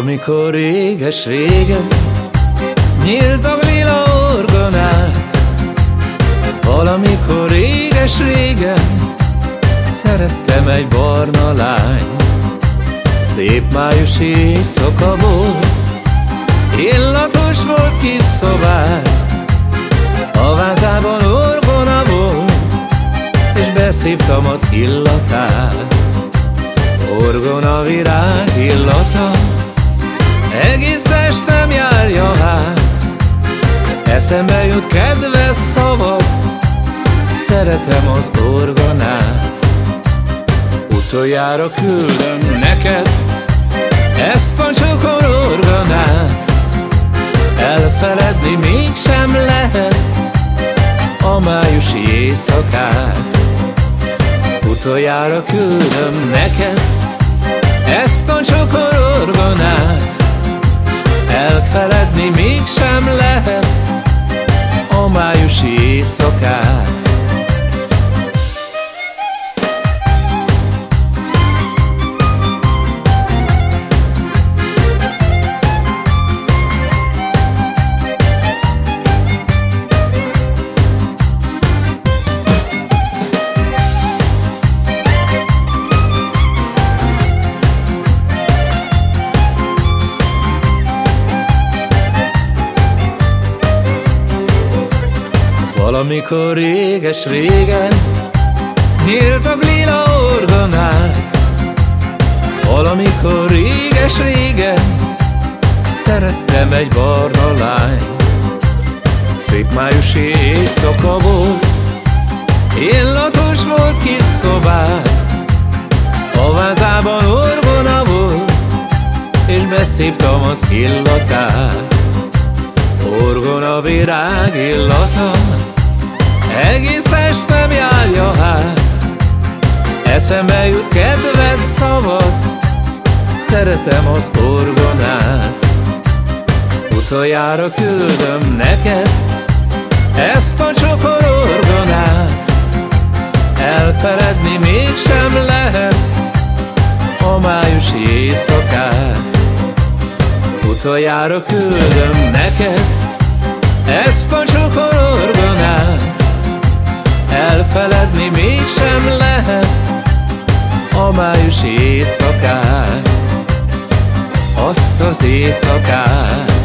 Valamikor réges régen Nyíltak lila orgonák Valamikor réges régen Szerettem egy barna lány. Szép májusi éjszaka volt Illatos volt kis szobát A vázában orgona volt És beszívtam az illatát. Orgona virág illata Egész testem járja hát Eszembe jut kedves szavak Szeretem az orgonát. Utoljára küldöm neked Ezt a csokor orgonát. Elfeledni mégsem lehet A májusi éjszakát. Utoljára küldöm neked Ezt a csokor orgonát Elfeledni mégsem lehet A májusi éjszakát Valamikor réges régen Nyíltak lila orgonák Valamikor réges régen Szerettem egy barna lány. Szép májusi éjszaka volt Illatos volt kis szobát A vázában orgona volt És beszívtam az illatát. Orgona virág illata egész estem járja hát Eszembe jut kedves szavad Szeretem az orgonát. Utoljára küldöm neked Ezt a csokor orgonát. Elfeledni mégsem lehet A májusi éjszakát. Utoljára küldöm neked Ezt a Elfeledni mégsem lehet A májusi éjszakát Azt az éjszakát